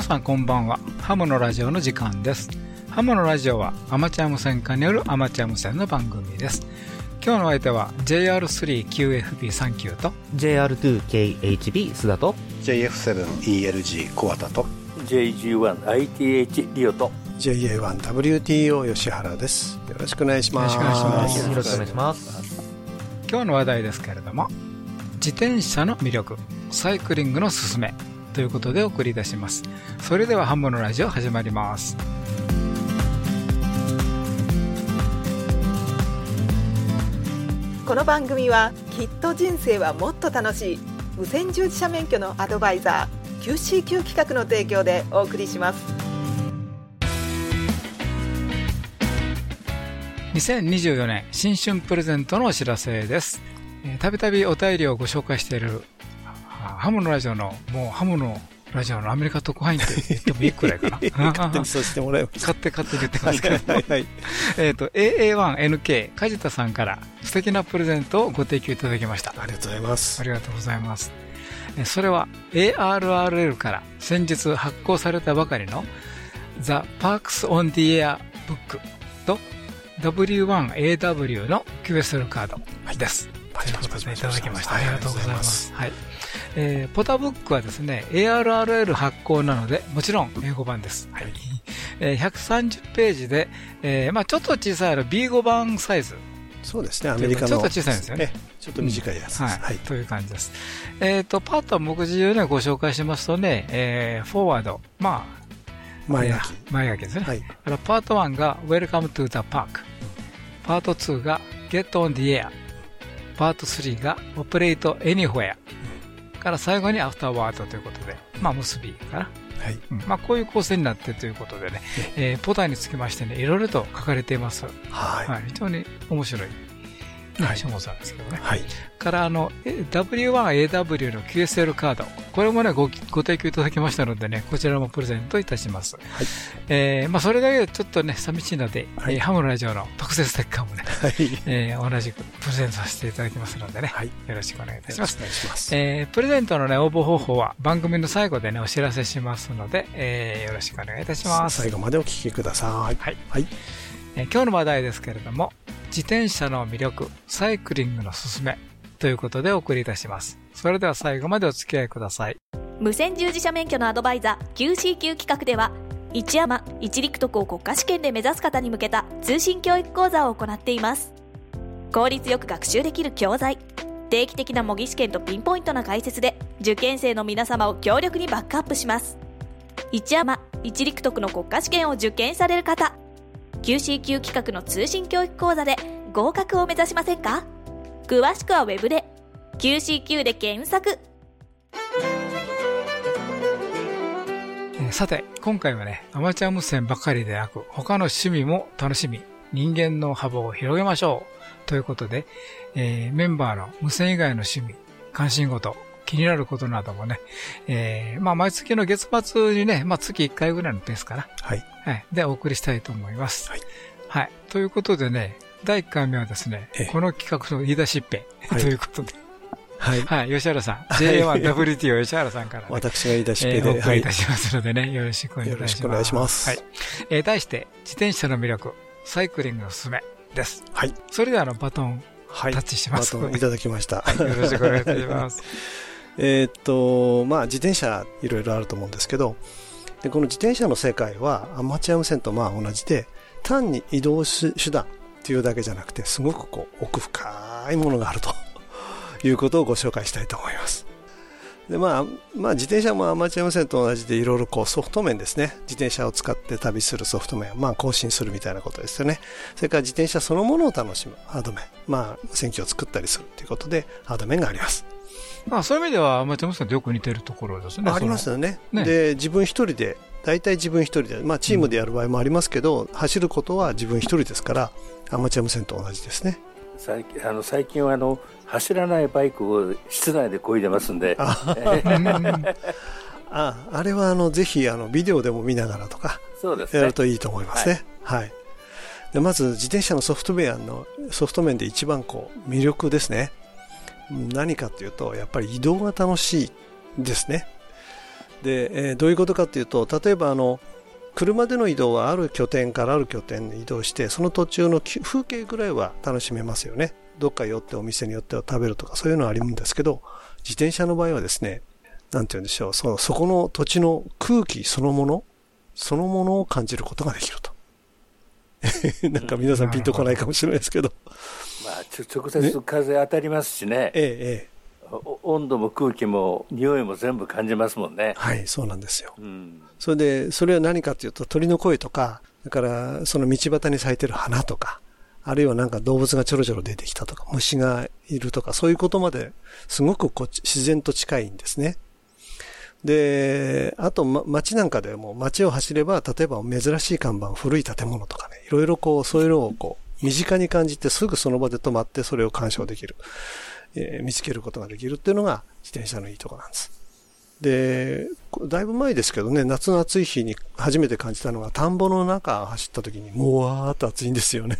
皆さんこんばんは。ハムのラジオの時間です。ハムのラジオはアマチュア無線化によるアマチュア無線の番組です。今日の相手は JR3QFB39 と JR2KHB 須田と JF7ELG 小畑と JG1ITH リオと JA1WTO 吉原です。よろしくお願いします。よろしくお願いします。よろしくお願いします。今日の話題ですけれども自転車の魅力サイクリングのすすめということでお送りいたします。それではハムのラジオ始まります。この番組はきっと人生はもっと楽しい。無線従事者免許のアドバイザー QCQ 企画の提供でお送りします。2024年新春プレゼントのお知らせです。えーたびたびお便りをご紹介しているあハムのラジオのもうハムのラジオのアメリカ特派員って 言ってもいいくらいかな。勝手にさせてもらいます。勝手勝手に言ってますけど。はいはいえっと AA1NK 梶田さんから素敵なプレゼントをご提供いただきました。ありがとうございます。ありがとうございます。えそれは ARRL から先日発行されたばかりの The Parks on the Air Book と W1AW の QSL カードです。パチパチパチパチいただきましありがとうございます。はい。えーポタブックはですね、ARRL 発行なので、もちろん英語版です。はい。えー130ページで、えーまあちょっと小さいあの B5 版サイズそうですねアメリカのちょっと小さいんですよねえちょっと短いやつです、はい、はいという感じです。えっ、と、パートは目次をね、ご紹介しますとね、えー、フォワード、まあ、前書きえー前書きですね。はいからパート1が Welcome to the Park。パート2が Get on the Air。パート3が Operate Anywhere。から最後に Afterward ということで、まあ、結びかな。はい。うん。まあ、こういう構成になってということでね、えーポターにつきましてね、いろいろと書かれています。はい。はい、非常に面白い、ねはい。書物なんですけどね。はい。からあのえ W1AW の QSL カード、これもねご、ご提供いただきましたのでね、こちらもプレゼントいたします。はい。えーまあ、それだけでちょっとね、寂しいので、はい。えーハムのラジオの特設ステッカーもね、はい。えー同じくプレゼントさせていただきますのでね、はい。よろしくお願いいたします。よろしくお願いします。えープレゼントのね、応募方法は番組の最後でね、お知らせしますので、えーよろしくお願いいたします。最後までお聞きください。はい。はいえ今日の話題ですけれども、自転車の魅力、サイクリングのすすめということでお送りいたします。それでは最後までお付き合いください。無線従事者免許のアドバイザー QCQ 企画では一山一陸徳を国家試験で目指す方に向けた通信教育講座を行っています効率よく学習できる教材定期的な模擬試験とピンポイントな解説で受験生の皆様を強力にバックアップします一山一陸徳の国家試験を受験される方 QCQ 企画の通信教育講座で合格を目指しませんか？詳しくはウェブで。QCQ で検索。さて、今回はね、アマチュア無線ばかりでなく、他の趣味も楽しみ、人間の幅を広げましょう。ということで、えーメンバーの無線以外の趣味、関心事、気になることなどもね、えーまあ毎月の月末にね、まあ月1回ぐらいのペースかな。はいはい。で、お送りしたいと思います。はい。はい。ということでね、第1回目はですねええ、この企画の言い出しっぺ、はいということで、はいはい、吉原さん、はい J1WTO 吉原さんから、ね、私が言い出しっぺで、えーお送はいりいたしますのでね、よろしくお願いします。よろしくお願いしますはい。えー題して、自転車の魅力、サイクリングのすすめです。はいそれでは、あの、バトン、はいタッチしますバトンいただきました、よろしくお願いいたします。えーっと、まあ、自転車いろいろあると思うんですけど、でこの自転車の世界はアマチュア無線とまあ同じで、単に移動手段っていうだけじゃなくて、すごくこう奥深いものがあると いうことをご紹介したいと思います。でまあ、まあ、自転車もアマチュア無線と同じでいろいろこうソフト面ですね。自転車を使って旅するソフト面、まあ更新するみたいなことですよね。それから自転車そのものを楽しむハード面。まあ無線機を作ったりするということでハード面があります。まあ、そういう意味では、アマチュア無線とよく似てるところですね。ありますよねねで自分一人で大体自分一人で、まあ、チームでやる場合もありますけど、走ることは自分一人ですからアマチュア無線と同じですね最近あの最近はあの走らないバイクを室内で漕いでますんで、あ ああれはあのぜひあのビデオでも見ながらとかそうですねやる。といいと思いますね。はい。でまず自転車のソフトウェアのソフト面で一番こう魅力ですね。何かというと、やっぱり移動が楽しいですね。で、えーどういうことかというと、例えばあの、車での移動はある拠点からある拠点に移動して、その途中のき風景ぐらいは楽しめますよね。どっか寄ってお店に寄って食べるとかそういうのはあるんですけど、自転車の場合はですね、なんて言うんでしょう、そのそこの土地の空気そのもの、そのものを感じることができると。なんか皆さんピンとこないかもしれないですけど、まあ、ちょ直接風当たりますしねええ、温度も空気も匂いも全部感じますもんね。はい、そうなんですよ。うんそれで、それは何かというと鳥の声とか、だからその道端に咲いてる花とか、あるいはなんか動物がちょろちょろ出てきたとか、虫がいるとか、そういうことまですごくこう自然と近いんですね。で、あと、ま、街なんかでも街を走れば、例えば珍しい看板、古い建物とかね、いろいろこう、そういうのをこう、身近に感じてすぐその場で止まってそれを鑑賞できる、えー見つけることができるっていうのが自転車のいいところなんです。で、こだいぶ前ですけどね、夏の暑い日に初めて感じたのが、田んぼの中走った時に、もわーっと暑いんですよね。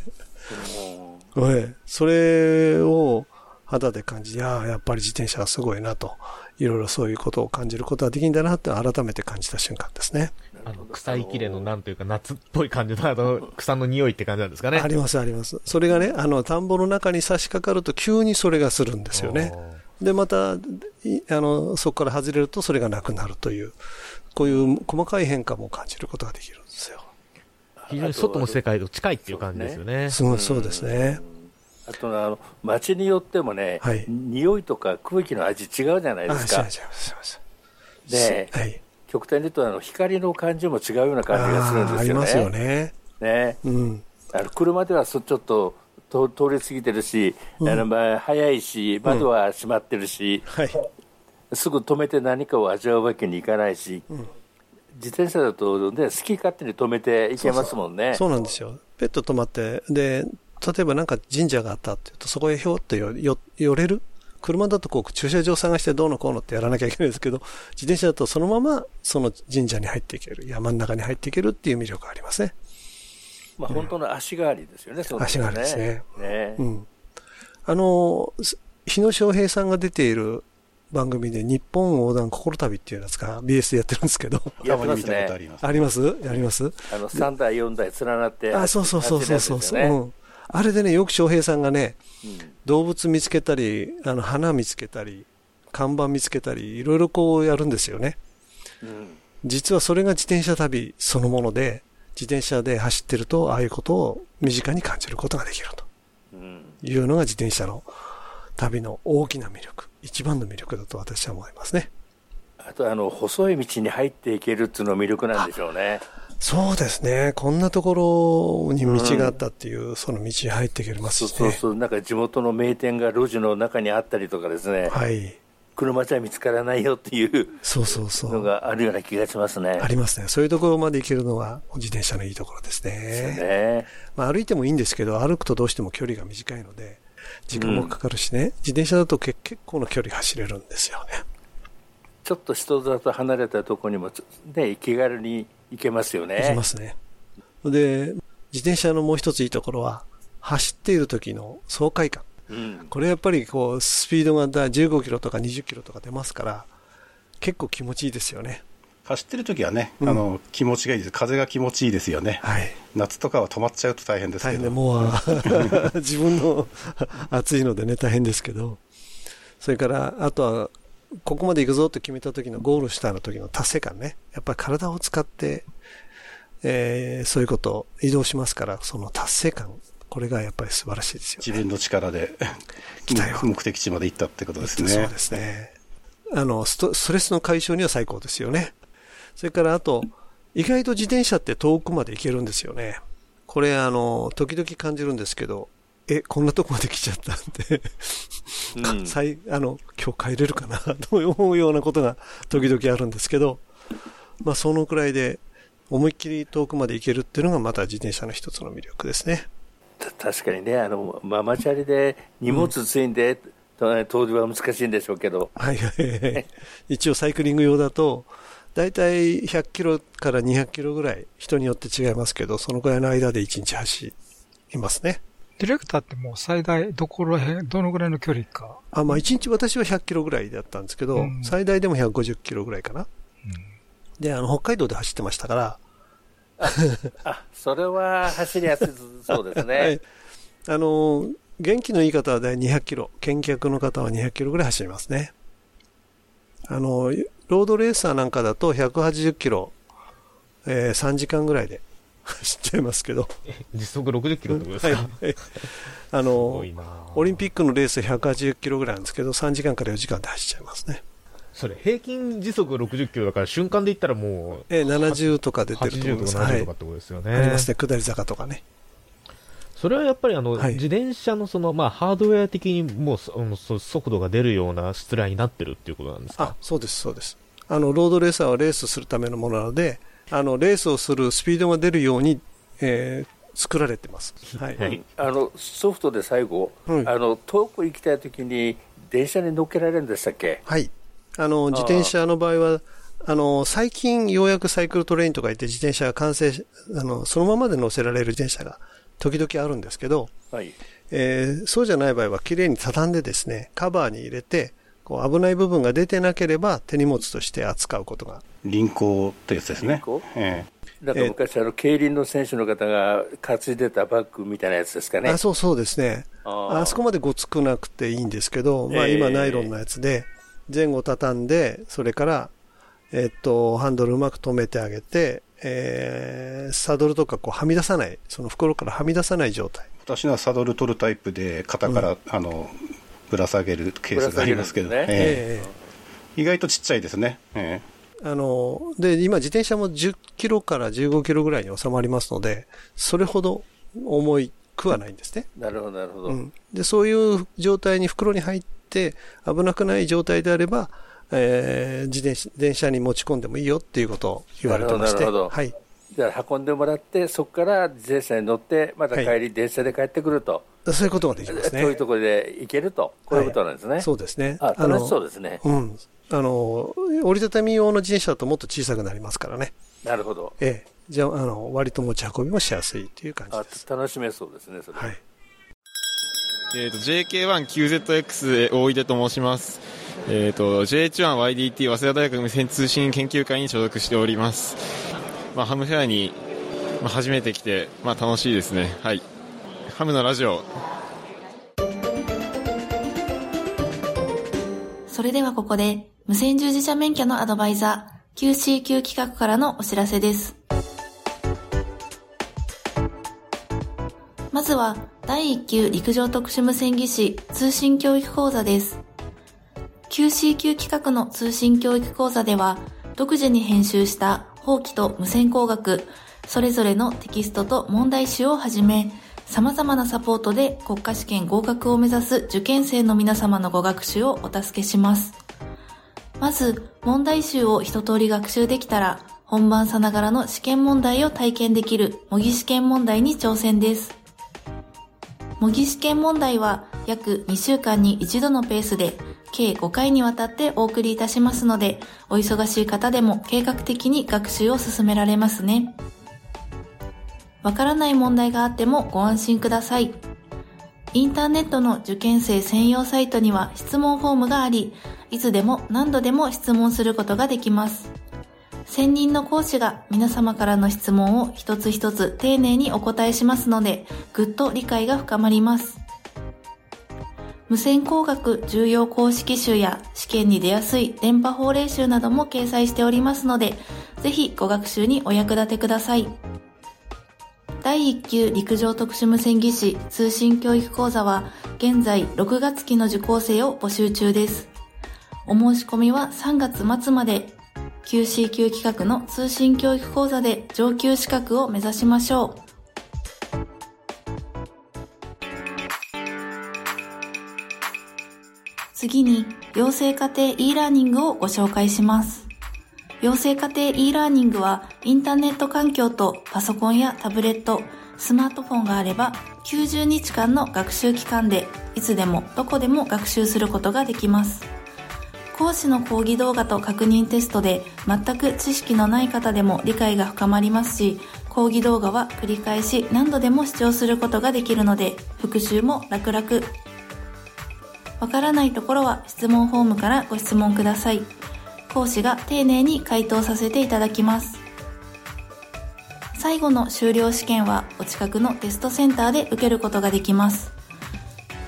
ええそれを肌で感じ、いやーやっぱり自転車はすごいなと、いろいろそういうことを感じることができるんだなって改めて感じた瞬間ですね。あの、草いきれのなんというか夏っぽい感じの、あの、草の匂いって感じなんですかね。ありますあります。それがね、あの、田んぼの中に差し掛かると急にそれがするんですよね。で、また、いあの、そこから外れるとそれがなくなるという、こういう細かい変化も感じることができるんですよ。非常に外の世界と近いっていう感じですよね。すごいそうですね。あとあの街によってもね、はい匂いとか空気の味違うじゃないあ、ですか違う違う違う。違でう。はい。極端に言うとあの光の感じも違うような感じがするんですよね。ありますよね。ねうん。あの車ではそちょっとと通り過ぎてるし、あのまあ早いし窓は閉まってるし、はい。すぐ止めて何かを味わうわけにいかないし、自転車だと、ね、好き勝手に止めていけますもんね。そうなんですよ。ペット止まって、で、例えばなんか神社があったっていうと、そこへひょっとよよ寄れる車だとこう駐車場探してどうのこうのってやらなきゃいけないですけど、自転車だとそのままその神社に入っていける、山の中に入っていけるっていう魅力がありますね。まあ、本当の足代わりですよね、そう足代わりですねねうん。あの、す日野翔平さんが出ている番組で日本横断心旅っていうやつが BS でやってるんですけど、やってますね。ありますやります？あの3台、4台連なってあ、そうそうそうそうそううん。あれでね、よく翔平さんがね、うん動物見つけたり、あの花見つけたり、看板見つけたり、いろいろこうやるんですよね。うん実はそれが自転車旅そのもので、自転車で走ってると、ああいうことを身近に感じることができるとうんいうのが自転車の旅の大きな魅力、一番の魅力だと私は思いますね。あとあの細い道に入っていけるっていうのが魅力なんでしょうね。そうですね。こんなところに道があったっていう、その道に入っていけますしね。そうそうそう、なんか地元の名店が路地の中にあったりとかですね、はい。車じゃ見つからないよっていうそうそうそう。のがあるような気がしますね。ありますね。そういうところまで行けるのは自転車のいいところですね。ね。まあ、歩いてもいいんですけど、歩くとどうしても距離が短いので、時間もかかるしね、自転車だとけ結構の距離走れるんですよね。ちょっと人里離れたところにも、ね、気軽に行けますよね。行きますね。で、自転車のもう一ついいところは、走っている時の爽快感。うん。これやっぱりこう、スピードがだ15キロとか20キロとか出ますから、結構気持ちいいですよね。走ってる時はね、うんあの気持ちがいいです風が気持ちいいですよね、はい。夏とかは止まっちゃうと大変ですけど大変で、もう、自分の 暑いのでね、大変ですけど、それから、あとは、ここまで行くぞと決めた時のゴールしたの時の達成感ね。やっぱり体を使って、えーそういうことを移動しますから、その達成感、これがやっぱり素晴らしいですよね。自分の力で目的地まで行ったってことですね。そうですね。あのスト、ストレスの解消には最高ですよね。それからあと、意外と自転車って遠くまで行けるんですよね。これ、あの、時々感じるんですけど、え、こんなとこまで来ちゃったんで、うんあの、今日帰れるかな と思うようなことが時々あるんですけど、まあ、そのくらいで、思いっきり遠くまで行けるっていうのがまた自転車の一つの魅力ですね。た確かにね、あの、ママチャリで荷物積んで、と遠出は難しいんでしょうけど、はいはいはい。一応サイクリング用だと、だいたい100キロから200キロぐらい、人によって違いますけど、そのくらいの間で1日走りますね。ディレクターってもう最大どこら辺、どのぐらいの距離か。あ、まあ1日私は100キロぐらいだったんですけど、うん最大でも150キロぐらいかな。で、あの、北海道で走ってましたから、あ、それは走りやすいそうですね。はい。あの、元気のいい方は大体200キロ、見客の方は200キロぐらい走りますね。あの、ロードレーサーなんかだと180キロ、えー3時間ぐらいで 走っちゃいますけど、時速60キロってことですか、はい。あすのオリンピックのレース180キロぐらいなんですけど、3時間から4時間で走っちゃいますね。それ平均時速60キロだから瞬間で言ったらもうえー70とか出てると思い80とます。か70とかってことですよね、ありますね、下り坂とかね。それはやっぱりあの、はい自転車のその、まあ、ハードウェア的にもうそ速度が出るような質量になってるっていうことなんですあか、そうです、そうです。あの、ロードレーサーはレースするためのものなので、あの、レースをするスピードが出るように、えー作られてます。はい。はいあのソフトで最後、うんあの遠く行きたいときに電車に乗っけられるんでしたっけ？はい。あの、自転車の場合は、あの、最近ようやくサイクルトレインとか言って自転車が完成し、あの、そのままで乗せられる自転車が時々あるんですけど、はい。えーそうじゃない場合はきれいに畳んでですね、カバーに入れて、こう危ない部分が出てなければ手荷物として扱うことが。輪行ってやつですね輪行？えなんか昔、あの競輪の選手の方が担いでたバッグみたいなやつですかね。あそうそうですね。あーあそこまでごつくなくていいんですけど、まあええ今ナイロンのやつで、前後畳んで、それから、えっと、ハンドルうまく止めてあげて、えー、サドルとかこうはみ出さない、その袋からはみ出さない状態。私のはサドル取るタイプで肩から、あのぶら下げるケースがありますけど、ぶら下げるんええええ意外とちっちゃいですね、えあの、で、今自転車も10キロから15キロぐらいに収まりますので、それほど重いくはないんですね。なるほど、なるほど。うん。で、そういう状態に袋に入って危なくない状態であれば、えー自転車電車に持ち込んでもいいよっていうことを言われてまして。なるほどはい。じゃあ運んでもらって、そこから自転車に乗って、また帰り、電車で帰ってくると、そういうことができますね。遠いところで行けると、こういうことなんですね。そうですね。あの楽しそうですね。うん。あの、折りたたみ用の自転車だともっと小さくなりますからね。なるほど。ええ。じゃあ、あの、割と持ち運びもしやすいっていう感じあです。楽しめそうですね、それ。はい。えー、と JK1QZX 大出と申します、えー、と JH1YDT 早稲田大学無線通信研究会に所属しております、まあ、ハムフェアに、まあ、初めて来て、まあ、楽しいですねはいハムのラジオそれではここで、無線従事者免許のアドバイザー、QCQ 企画からのお知らせです。まずは、第1級陸上特殊無線技師通信教育講座です。QCQ 企画の通信教育講座では、独自に編集した法規と無線工学、それぞれのテキストと問題集をはじめ、様々なサポートで国家試験合格を目指す受験生の皆様のご学習をお助けします。まず、問題集を一通り学習できたら、本番さながらの試験問題を体験できる模擬試験問題に挑戦です。模擬試験問題は約2週間に一度のペースで計5回にわたってお送りいたしますので、お忙しい方でも計画的に学習を進められますね。わからない問題があってもご安心ください。インターネットの受験生専用サイトには質問フォームがあり、いつでも何度でも質問することができます。専任の講師が皆様からの質問を一つ一つ丁寧にお答えしますので、ぐっと理解が深まります。無線工学重要公式集や試験に出やすい電波法令集なども掲載しておりますので、ぜひご学習にお役立てください。第1級陸上特殊無線技師通信教育講座は現在6月期の受講生を募集中です。お申し込みは3月末まで QCQ 企画の通信教育講座で上級資格を目指しましょう。次に、養成家庭 e ラーニングをご紹介します。養成家庭 e ラーニングは、インターネット環境とパソコンやタブレット、スマートフォンがあれば、90日間の学習期間で、いつでもどこでも学習することができます。講師の講義動画と確認テストで、全く知識のない方でも理解が深まりますし、講講義動画は繰り返し何度でも視聴することができるので復習も楽々わからないところは質問フォームからご質問ください講師が丁寧に回答させていただきます。最後の修了試験はお近くのテストセンターで受けることができます。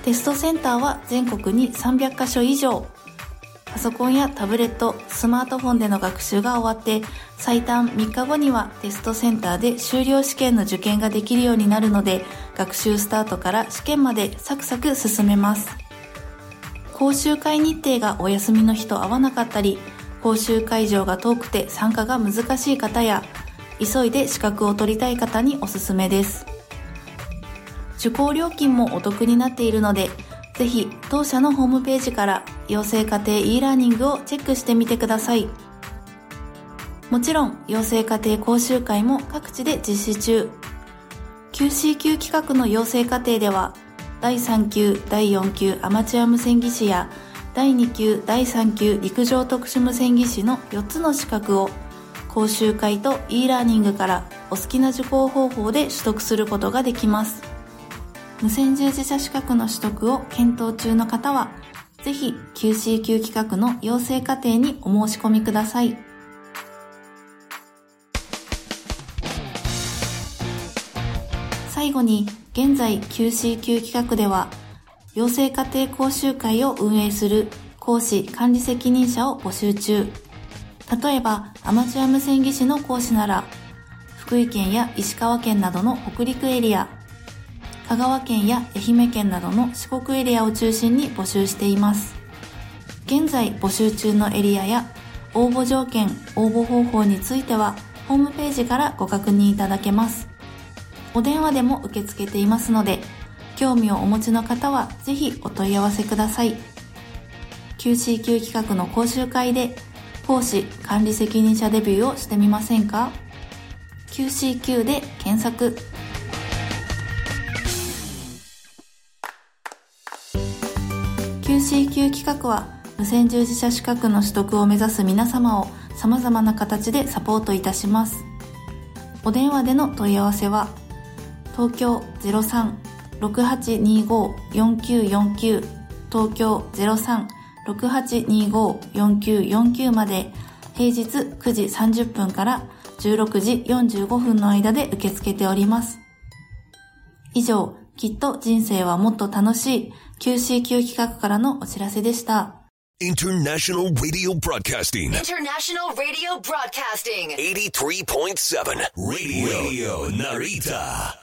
テストセンターは全国に300カ所以上。パソコンやタブレット、スマートフォンでの学習が終わって最短3日後にはテストセンターで修了試験の受験ができるようになるので学習スタートから試験までサクサク進めます。講習会日程がお休みの日と合わなかったり講習会場が遠くて参加が難しい方や急いで資格を取りたい方におすすめです。受講料金もお得になっているのでぜひ当社のホームページから養成家庭 e ラーニングをチェックしてみてください。もちろん養成家庭講習会も各地で実施中。QCQ 企画の養成課程では第3級第4級アマチュア無線技師や第2級第3級陸上特殊無線技師の4つの資格を講習会と e ラーニングからお好きな受講方法で取得することができます。無線従事者資格の取得を検討中の方はぜひ QCQ 企画の養成課程にお申し込みください。最後に現在 QCQ 企画では養成家庭講習会を運営する講師管理責任者を募集中。例えばアマチュア無線技師の講師なら福井県や石川県などの北陸エリア香川県や愛媛県などの四国エリアを中心に募集しています。現在募集中のエリアや応募条件応募方法についてはホームページからご確認いただけます。お電話でも受け付けていますので興味をお持ちの方はぜひお問い合わせください。QCQ 企画の講習会で講師管理責任者デビューをしてみませんか？QCQ で検索。QCQ 企画は無線従事者資格の取得を目指す皆様を様々な形でサポートいたします。お電話での問い合わせは東京03-6825-4949東京03-6825-4949まで平日9時30分から16時45分の間で受け付けております。以上、きっと人生はもっと楽しい QCQ 企画からのお知らせでした。International Radio Broadcasting. International Radio Broadcasting. 83.7 Radio, Narita.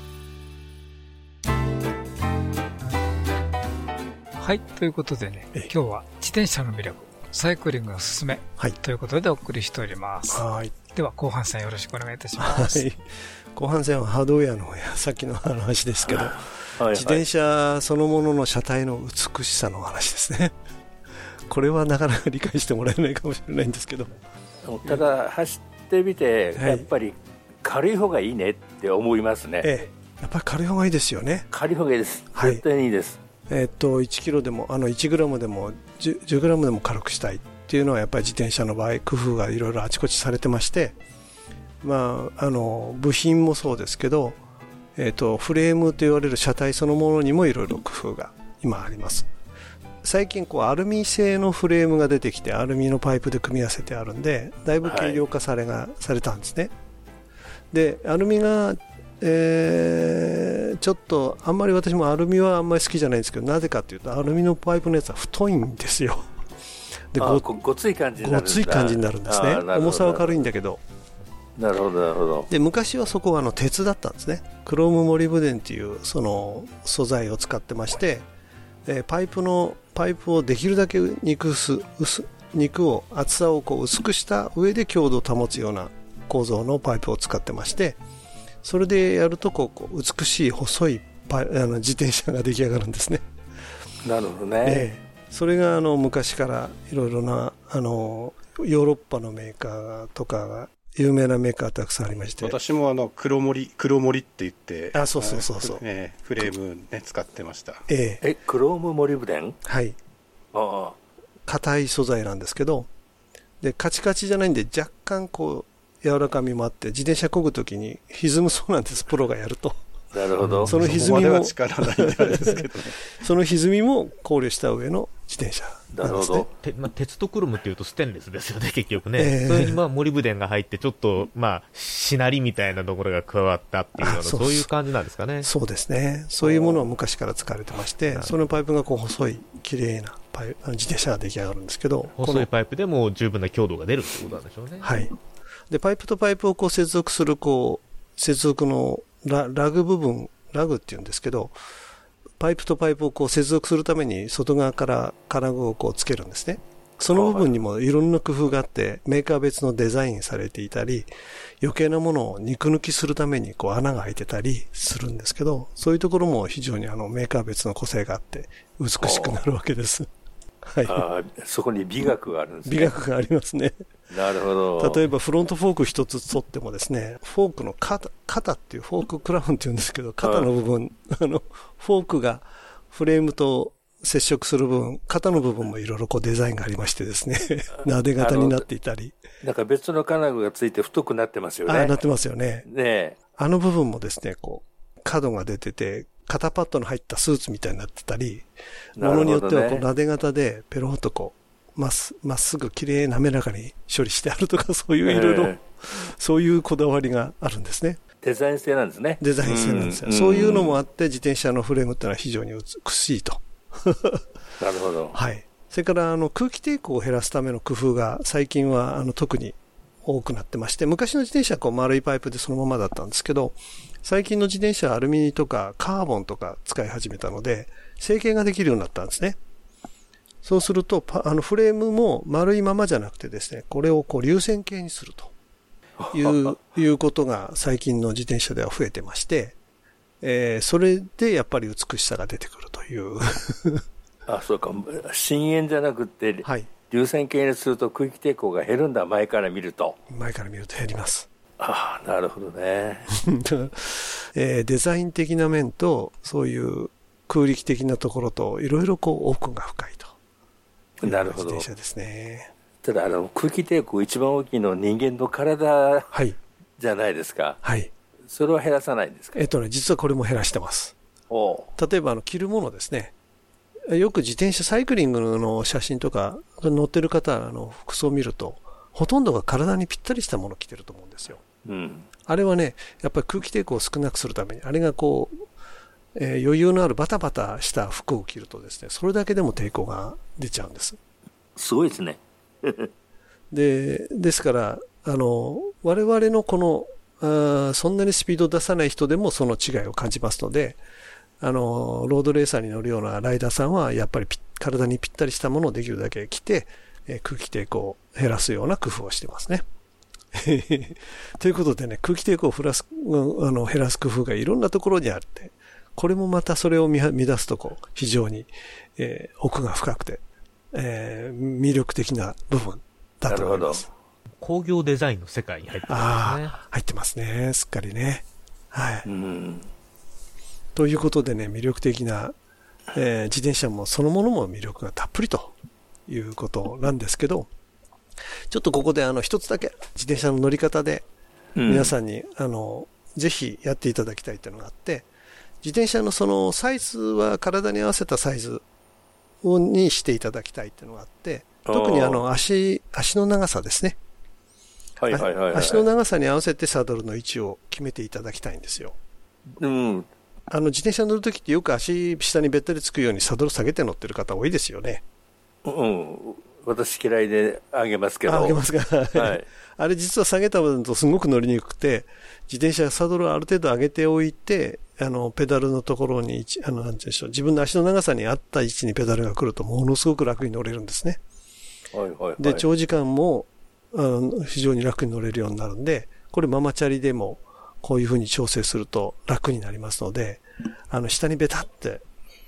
はい、ということでね、今日は自転車の魅力、サイクリングのすすめ、はい、ということでお送りしております。はい。では後半戦よろしくお願いいたします。はい。後半戦はハードウェアの方や、さっきの話ですけど、はい自転車そのものの車体の美しさの話ですね。これはなかなか理解してもらえないかもしれないんですけど。ただ走ってみて、はいやっぱり軽い方がいいねって思いますね、ええ、やっぱり軽い方がいいですよね。軽い方がいいですはい絶対にいいです、えっと、1キロでも、あの、1グラムでも、10, 10グラムでも軽くしたいっていうのは、やっぱり自転車の場合、工夫がいろいろあちこちされてまして、まあ、あの、部品もそうですけど、えっと、フレームと言われる車体そのものにもいろいろ工夫が今あります。最近こうアルミ製のフレームが出てきてアルミのパイプで組み合わせてあるんでだいぶ軽量化されが、されたんですねでアルミが、えーちょっとあんまり私もアルミはあんまり好きじゃないんですけどなぜかというとアルミのパイプのやつは太いんですよ。でごあごごつい感じになるごつい感じになるんですね。重さは軽いんだけど。なるほどなるほど。で昔はそこはあの鉄だったんですね。クロームモリブデンっていうその素材を使ってまして、えーパイプのパイプをできるだけ肉薄薄肉を厚さをこう薄くした上で強度を保つような構造のパイプを使ってましてそれでやるとこうこう美しい細いパイあの自転車が出来上がるんですね。なるほどね。ええそれがあの昔からいろいろなあのヨーロッパのメーカーとかが有名なメーカーたくさんありまして。私もあの黒森黒森って言ってあそうそうそうそうえーフレームね使ってましたえええ、クロームモリブデン？はい。あ硬い素材なんですけど、で、カチカチじゃないんで若干こう柔らかみもあって、自転車漕ぐときに歪むそうなんです、プロがやると。あ、なるほど。その歪みも、力ないんであれですけどね その歪みも考慮した上の自転車なんですね。てまあ、鉄とクロムっていうとステンレスですよね、結局ね。ええそれにまあ、モリブデンが入って、ちょっと、まあ、しなりみたいなところが加わったっていうような、あそそうういう感じなんですかね。そうですね。そういうものは昔から使われてまして、そのパイプがこう細い、綺麗なパイあの自転車が出来上がるんですけど、この細いパイプでも十分な強度が出るってことなんでしょうね。はい。で、パイプとパイプをこう接続する、こう、接続のララグ部分、ラグっていうんですけど、パイプとパイプをこう接続するために外側から金具をこうつけるんですね。その部分にもいろんな工夫があって、メーカー別のデザインされていたり、余計なものを肉抜きするためにこう穴が開いてたりするんですけど、そういうところも非常にあのメーカー別の個性があって美しくなるわけです。はい。そこに美学があるんですね。美学がありますね。なるほど。例えばフロントフォーク一つ取ってもですね、フォークの肩、肩っていうフォーククラウンっていうんですけど、肩の部分、あの、フォークがフレームと接触する部分、肩の部分もいろいろこうデザインがありましてですね、撫で型になっていたり、なんか別の金具がついて太くなってますよね。ああ、なってますよね。ねえ。あの部分もですね、こう、角が出てて、肩パッドの入ったスーツみたいになってたり、ものによってはこう、撫で型でペロッとこう、まっすまっすぐ綺麗滑らかに処理してあるとか、そういういろいろええ、そういうこだわりがあるんですね。デザイン性なんですね。デザイン性なんですよ。んそういうのもあって、自転車のフレームってのは非常に美しいと。なるほど。はい。それから、あの、空気抵抗を減らすための工夫が最近は、あの、特に多くなってまして、昔の自転車はこう丸いパイプでそのままだったんですけど、最近の自転車はアルミニとかカーボンとか使い始めたので、成形ができるようになったんですね。そうすると、パあの、フレームも丸いままじゃなくてですね、これをこう流線形にするという、いうことが最近の自転車では増えてまして、えーそれでやっぱり美しさが出てくるという。あ、そうか。深淵じゃなくて、はい。流線形にすると空気抵抗が減るんだ、前から見ると。前から見ると減ります。ああ、なるほどね。えーデザイン的な面と、そういう空力的なところと、いろいろこう奥が深いと。なるほど自転。車ですね。ただ、あの、空気抵抗一番大きいのは人間の体はい。じゃないですか。はい。それは減らさないんですか？えっとね、実はこれも減らしてます。おう例えば、あの、着るものですね。よく自転車、サイクリングの写真とか、乗ってる方の服装を見ると、ほとんどが体にぴったりしたものを着てると思うんですよ。うん。あれはね、やっぱり空気抵抗を少なくするために、あれがこう、えー余裕のあるバタバタした服を着るとですね、それだけでも抵抗が出ちゃうんです。すごいですね。で、ですから、あの、我々のこの、あーそんなにスピードを出さない人でもその違いを感じますので、あの、ロードレーサーに乗るようなライダーさんは、やっぱりぴ体にぴったりしたものをできるだけ着て、えー空気抵抗を減らすような工夫をしてますね。ということでね、空気抵抗を減らす、うんあの減らす工夫がいろんなところにあって、これもまたそれを見乱すとこう、非常に、えー奥が深くて、えー魅力的な部分だと思います。工業デザインの世界に入ってますね。ああ、入ってますね。すっかりね。はい。うん。ということでね、魅力的な、えー自転車もそのものも魅力がたっぷりということなんですけど、ちょっとここであの一つだけ自転車の乗り方でうん皆さんに、あの、ぜひやっていただきたいというのがあって、自転車のそのサイズは体に合わせたサイズをにしていただきたいっていうのがあって、特にあの足、足の長さですね。はいはいはい、はい。足の長さに合わせてサドルの位置を決めていただきたいんですよ。うん。あの、自転車乗るときってよく足下にべったりつくようにサドル下げて乗ってる方多いですよね。うん。私嫌いであげますけど。あ、あげますか。はい。あれ実は下げたとすごく乗りにくくて、自転車サドルをある程度上げておいて、あの、ペダルのところにあの、なんて言うんでしょう、自分の足の長さに合った位置にペダルが来るとものすごく楽に乗れるんですね。はいはいはい。で、長時間も、あの非常に楽に乗れるようになるんで、これママチャリでもこういうふうに調整すると楽になりますので、あの、下にベタって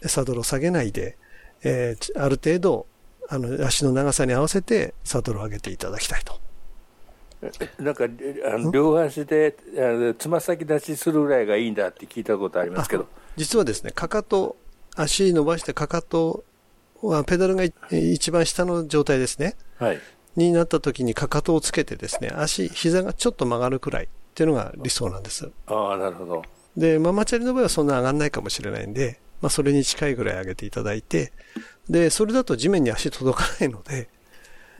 サドルを下げないで、えーある程度、あの、足の長さに合わせてサドルを上げていただきたいと。なんかあの両足でつま先立ちするぐらいがいいんだって聞いたことありますけど、実はですね、かかと、足伸ばしてかかとは、ペダルがい一番下の状態ですね。はい、になった時にかかとをつけてですね、足、膝がちょっと曲がるくらいっていうのが理想なんです。ああ、なるほど。で、ママチャリの場合はそんな上がんないかもしれないんで、まあそれに近いぐらい上げていただいて、で、それだと地面に足届かないので、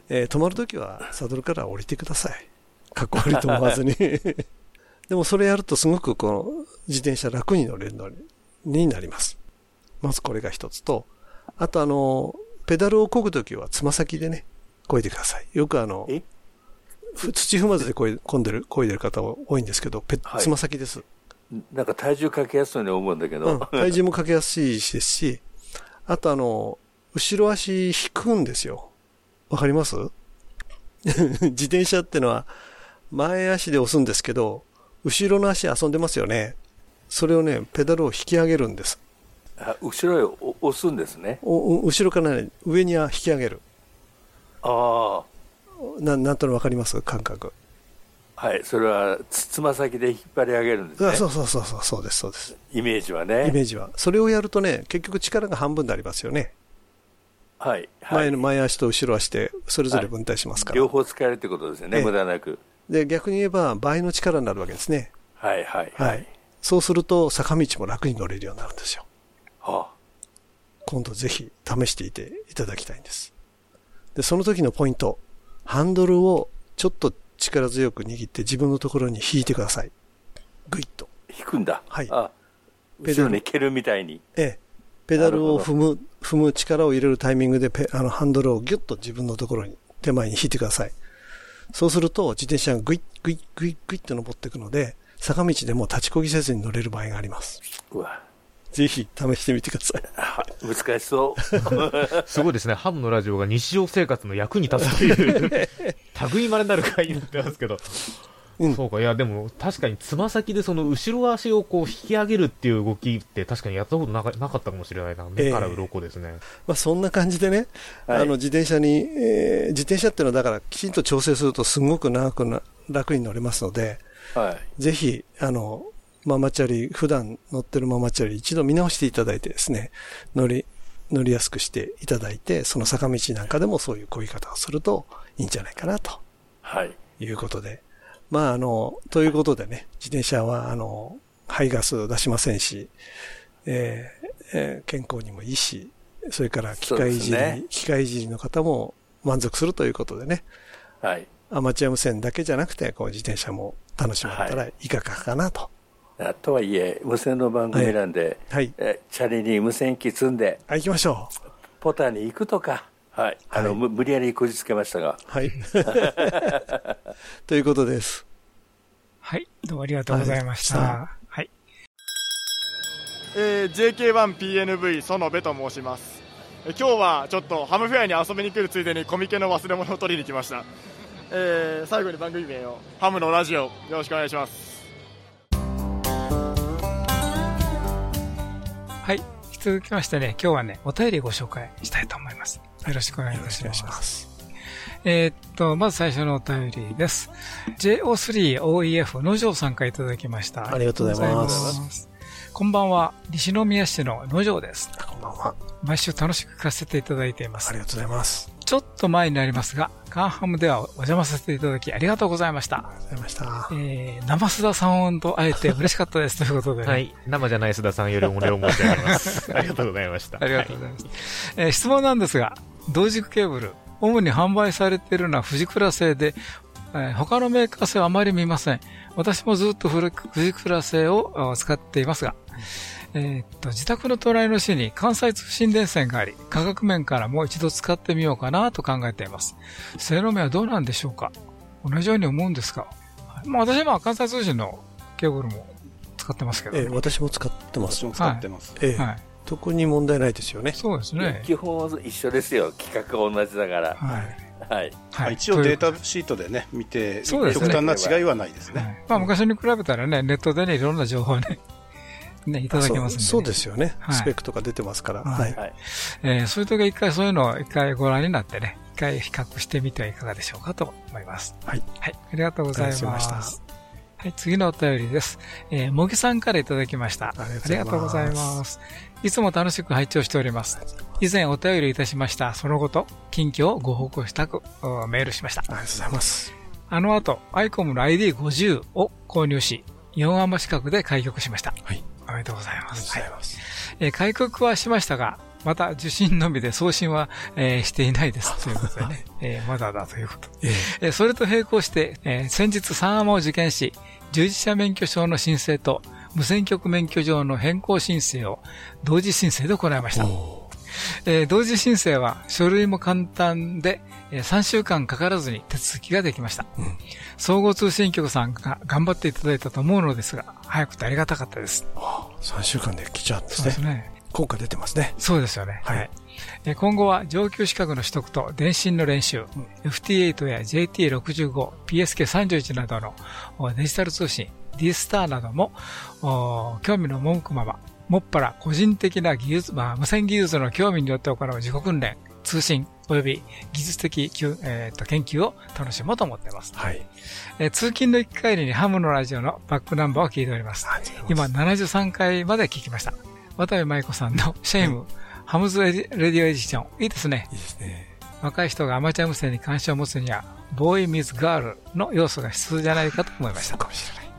えー止まるときはサドルから降りてください。かっこ悪いと思わずに。でもそれやるとすごくこの自転車楽に乗れるのになります。まずこれが一つと、あとあの、ペダルを漕ぐときはつま先でね、漕いでください。よくあの、ふ土踏まずで漕い漕んでる、漕いでる方多いんですけど、つま先です。なんか体重かけやすそうに思うんだけど、うん、体重もかけやすいですし、あとあの、後ろ足引くんですよ。わかります？自転車ってのは、前足で押すんですけど、後ろの足遊んでますよね。それをね、ペダルを引き上げるんです。あ後ろへお押すんですね。後ろからね、上には引き上げる。あななんとなくわかります？感覚。あ、はい、それはつつま先で引っ張り上げるんですね。あそうそうそうそう、そうです、そうです。イメージはね。イメージは。それをやるとね、結局力が半分になりますよね。はい、はい前の前足と後ろ足でそれぞれ分担しますから。両方使えるってことですよね、ええ無駄なく。で、逆に言えば倍の力になるわけですね。はいはいはい。そうすると坂道も楽に乗れるようになるんですよ。は今度ぜひ試していていただきたいんです。で、その時のポイント。ハンドルをちょっと力強く握って自分のところに引いてください。ぐいっと。引くんだ。はい。あペダル後ろに蹴るみたいに。ええ。ペダルを踏む、踏む力を入れるタイミングでペあのハンドルをギュッと自分のところに手前に引いてください。そうすると自転車がグイッグイッグイッグイッと登っていくので、坂道でも立ちこぎせずに乗れる場合があります。うわ、ぜひ試してみてください。難しそう。すごいですね。ハムのラジオが日常生活の役に立つという、類まれなる回になってますけど。そうか、いや、でも、確かにつま先でその後ろ足をこう引き上げるっていう動きって確かにやったことなかなかったかもしれないな。目から鱗ですね。まあそんな感じでね、はいあの自転車に、えー自転車っていうのはだからきちんと調整するとすごく長くな、楽に乗れますので、はい。ぜひ、あの、ママチャリ、普段乗ってるママチャリ一度見直していただいてですね、乗り、乗りやすくしていただいて、その坂道なんかでもそういう漕ぎ方をするといいんじゃないかなとはい。いうことで。まああの、ということでね、自転車はあの、排ガス出しませんし、えーえー健康にもいいし、それから機械いじり、ね機械いじりの方も満足するということでね、はい。アマチュア無線だけじゃなくて、こう自転車も楽しめたらいかがかなと。あとはいえ、無線の番組なんで、はい。えチャリに無線機積んで、はい、行きましょう。ポタに行くとか、はい。あの、む無理やりこじつけましたが。はい。ということです。はい。どうもありがとうございました。ははい。えー JK1PNV 園部と申しますえー今日はちょっとハムフェアに遊びに来るついでにコミケの忘れ物を取りに来ました、えー最後に番組名をハムのラジオよろしくお願いしますはい。引き続きましてね、今日はね、お便りご紹介したいと思います。よろしくお願いいたします。えーっと、まず最初のお便りです。JO3OEF 野城さんからいただきました。ありがとうございます。こんばんは、西宮市の野城です。こんばんは。毎週楽しく聞かせていただいています。ありがとうございます。ちょっと前になりますが、カンハムではお邪魔させていただきありがとうございました。ありがとうございました。えー、生須田さんと会えて嬉しかったです ということで、ね。はい。生じゃない須田さんよりお礼を申し上げます。ありがとうございました。ありがとうございます。えー質問なんですが、同軸ケーブル、主に販売されているのは富士クラ製で、えー他のメーカー製はあまり見ません。私もずっと富士クラ製をあ使っていますが、えーっと、自宅の隣の市に関西通信電線があり、価格面からもう一度使ってみようかなと考えています。性能面はどうなんでしょうか？同じように思うんですが。はいまあ私はまあ関西通信のケーブルも使ってますけど、ええ私も使ってます。私も使ってますええはい特に問題ないですよね。そうですね。基本一緒ですよ。企画が同じだから。はい。はい。まあ一応データシートでね、見て、そうですね極端な違いはないですね。まあ昔に比べたらね、ネットでね、いろんな情報をね、ね、いただけますんで、ね、そうですよね、はいスペックとか出てますから。ははいい。えーそういう時は一回そういうのを一回ご覧になってね、一回比較してみてはいかがでしょうかと思います。はい。はい。ありがとうございま。ますはい、次のお便りです。えー、もぎさんからいただきました。ありがとうございます。いつも楽しく拝聴しております。以前お便りいたしました。そのこと、近況をご報告したく、おメールしました。ありがとうございます。あの後、アイコムの ID50 を購入し、4アンマ資格で開局しました。はい。おめでとうございます。ありがとうございます。えー開局はしましたが、また受信のみで送信は、えーしていないです。ということでね。えーまだだということ。えーそれと並行して、えー先日3アマを受験し、従事者免許証の申請と無線局免許状の変更申請を同時申請で行いました。えー同時申請は書類も簡単で、えー3週間かからずに手続きができました。総合通信局さんが頑張っていただいたと思うのですが、早くてありがたかったです。3週間で来ちゃうんですね。そうですね。効果出てますね。そうですよね。はい。えー今後は上級資格の取得と電信の練習、FT8 や JT65、PSK31 などのおデジタル通信、D スターなども、お興味の赴くまま、もっぱら個人的な技術、まあ、無線技術の興味によって行う自己訓練、通信、及び技術的、えーと研究を楽しもうと思っています。はい。えー通勤の行き帰りにハムのラジオのバックナンバーを聞いております。今73回まで聞きました。渡部舞子さんの Shame、Ham's Radio Edition。いいですね。いいですね。若い人がアマチュア無線に関心を持つには、 Boy Meets Girl の要素が必要じゃないかと思いました。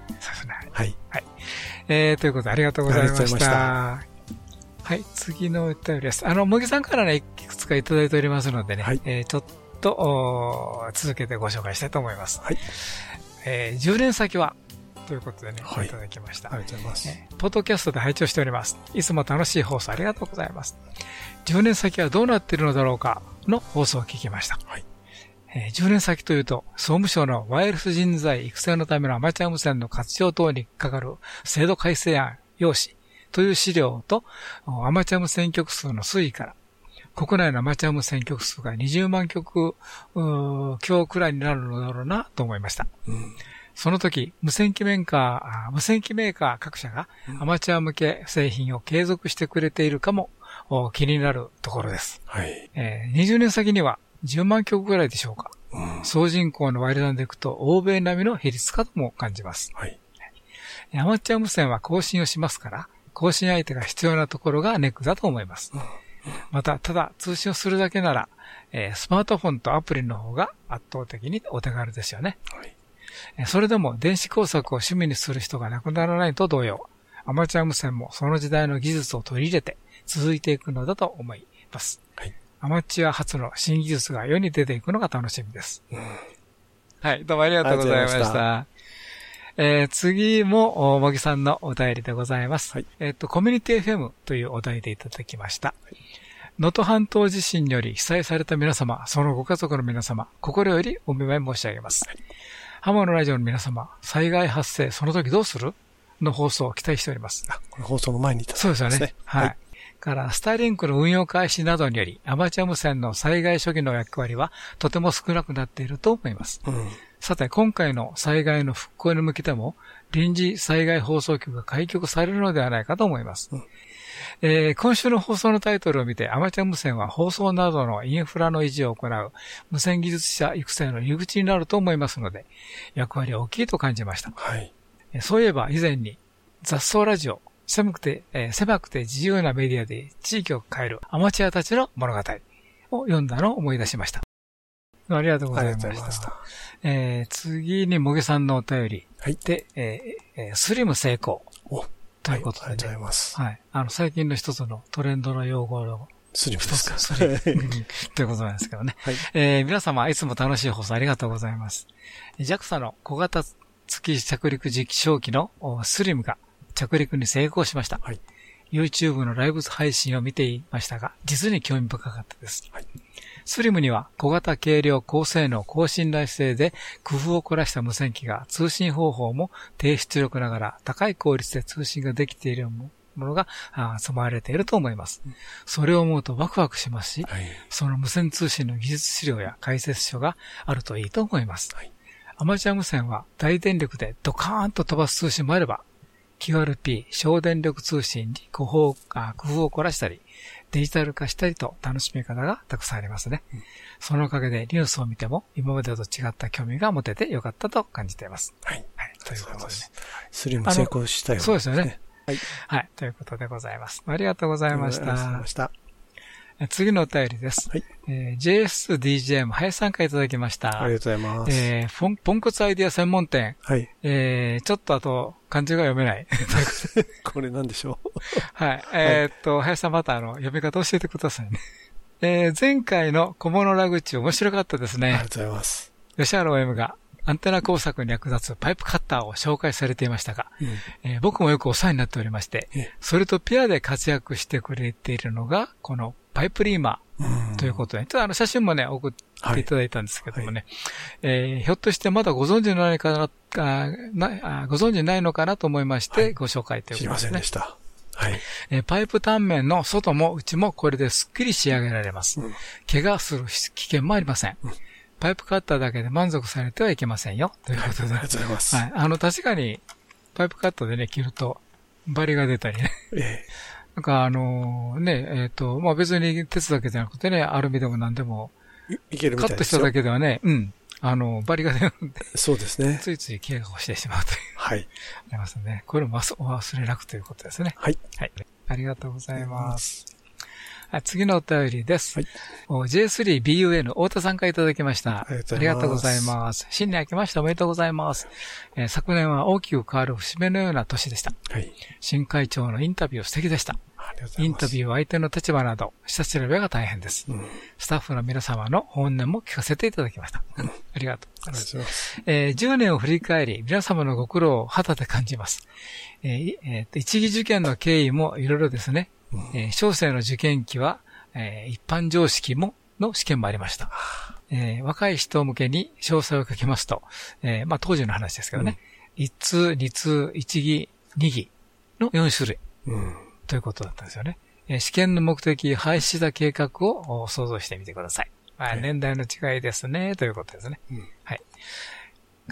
かもしれない。そうですね。はい。はい。えー、ということでありがとうございました。はい、次のお便りです。あの、茂木さんからね、いくつかいただいておりますのでね、えーちょっと、おー続けてご紹介したいと思います。はい。えー10年先は、ということでね、はいいただきました。ありがとうございます。ポッドキャストで拝聴しております。いつも楽しい放送ありがとうございます。10年先はどうなっているのだろうかの放送を聞きました。えー10年先というと、総務省のワイヤレス人材育成のためのアマチュア無線の活用等にかかる制度改正案用紙という資料と、おアマチュア無線局数の推移から、国内のアマチュア無線局数が20万局強くらいになるのだろうなと思いました。その時、無線機メーカー、あ無線機メーカー各社がアマチュア向け製品を継続してくれているかもお気になるところです。はい。えー20年先には10万曲ぐらいでしょうか。総人口の割り算でいくと欧米並みの比率かとも感じます。はい。アマチュア無線は更新をしますから、更新相手が必要なところがネックだと思います。また、ただ通信をするだけなら、えースマートフォンとアプリの方が圧倒的にお手軽ですよね。えーそれでも電子工作を趣味にする人がなくならないと同様、アマチュア無線もその時代の技術を取り入れて続いていくのだと思います。アマチュア初の新技術が世に出ていくのが楽しみです。はい、どうもありがとうございました。えー次も、おもぎさんのお便りでございます。えっ、と、コミュニティ FM というお題でいただきました。能登半島地震により被災された皆様、そのご家族の皆様、心よりお見舞い申し上げます。ハモのラジオの皆様、災害発生、その時どうするの放送を期待しております。これ放送の前にいただそうですよね。ねはい。から、スターリンクの運用開始などにより、アマチュア無線の災害初期の役割はとても少なくなっていると思います。うん。さて、今回の災害の復興に向けても、臨時災害放送局が開局されるのではないかと思います。えー今週の放送のタイトルを見て、アマチュア無線は放送などのインフラの維持を行う無線技術者育成の入り口になると思いますので、役割は大きいと感じました。はい。えーそういえば以前に雑草ラジオ、狭くて、えー狭くて自由なメディアで地域を変えるアマチュアたちの物語を読んだのを思い出しました。ありがとうございました。したえー次に、もげさんのお便り。で、えーえースリム成功。ということで、ねありがとうございます。はい。あの、最近の一つのトレンドの用語のスリムですか？スリム うんということなんですけどね。はいえー皆様、いつも楽しい放送ありがとうございます。JAXA の小型月着陸実証機のおスリムが着陸に成功しました。YouTube のライブ配信を見ていましたが、実に興味深かったです。スリムには小型軽量高性能高信頼性で工夫を凝らした無線機が通信方法も低出力ながら高い効率で通信ができているものがあー積まれていると思います。それを思うとワクワクしますし、その無線通信の技術資料や解説書があるといいと思います。アマチュア無線は大電力でドカーンと飛ばす通信もあれば、QRP 省電力通信に工夫あ工夫を凝らしたり、デジタル化したりと楽しみ方がたくさんありますね。そのおかげでニュースを見ても今までと違った興味が持ててよかったと感じています。はい。はい。ということでね。スリム成功したよ、そうですよね。はい。はい。ということでございます。ありがとうございましありがとうございたま。した。え 次のお便りです。はい。えー JS-DJM 林さんからいただきました。ありがとうございます。えーポン、ポンコツアイディア専門店。はい。えー、ちょっとあと、漢字が読めない。これなんでしょう？はい。えーっと、林さんまたあの、読み方教えてくださいね。えー、前回の小物ラグチ面白かったですね。ありがとうございます。吉原 OM がアンテナ工作に役立つパイプカッターを紹介されていましたが、えー僕もよくお世話になっておりまして、それとペアで活躍してくれているのが、このパイプリーマーということで、ちょっとあの写真もね、送っていただいたんですけどもね、えーひょっとしてまだご存知ないかな、あなあご存知ないのかなと思いまして、ご紹介という知りまことですね。せんでした。はい。えーパイプ単面の外も内もこれですっきり仕上げられます。怪我する危険もありません。パイプカッターだけで満足されてはいけませんよ。ということで。ありがとうございます。はい。あの、確かに、パイプカットでね、切ると、バリが出たりね。えなんかあのね、えっ、と、まあ、別に鉄だけじゃなくてね、アルミでも何でも、いけるみカットした。だけではね、うん。あの、バリが出るんで、そうですね。ついつい怪我をしてしまうという。はい。ありますね。これも忘れなくということですね。はい。はい。ありがとうございます。はい、次のお便りです。お J3BUN 太田さんからいただきました。ありがとうございますりがとうございます。新年明けましておめでとうございます。えー昨年は大きく変わる節目のような年でした。はい。新会長のインタビュー素敵でした。インタビューは相手の立場など、下調べが大変です。スタッフの皆様の本音も聞かせていただきました。ありがとうございます。えー10年を振り返り、皆様のご苦労を肌で感じます。えーいえーと一義受験の経緯もいろいろですね。えー小生の受験期は、えー一般常識も、の試験もありました。えー若い人向けに詳細を書きますと、えーまあ当時の話ですけどね。一通、二通、一義、二義の4種類。うん。ということだったんですよね。えー試験の目的、廃止した計画をお想像してみてください。まあ、年代の違いですね、ということですね。はい。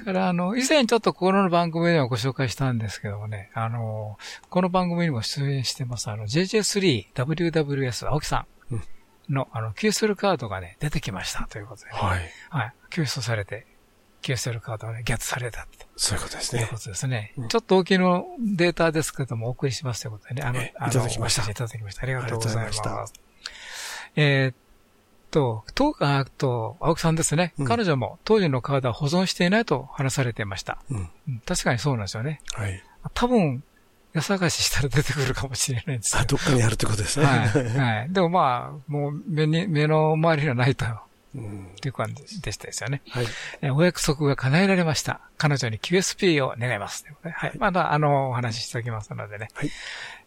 から、あの、以前ちょっとこの番組ではご紹介したんですけどもね、あの、この番組にも出演してます、あの、JJ3WWS 青木さんの、あの、QSL カードがね、出てきましたということで、ね。はい。はい。救出されて、QSL カードがね、ゲットされたって。そういうことですね。ということですね。ちょっと大きのデータですけども、お送りしますということでね。あの、えあのいただきましたいただきました。ありがとうございます。えーっと、と、あと、青木さんですね。彼女も当時のカードは保存していないと話されていました。うん。うん確かにそうなんですよね。はい。多分、家探ししたら出てくるかもしれないんですあ。どっかにあるってことですね。はい。はい。でもまあ、もう目に、目の周りにはないと。うん。っていう感じでしたですよね。はい。えーお約束が叶えられました。彼女に QSP を願います。といはい。まだ、あの、お話ししておきますのでね。はい。